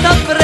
Кто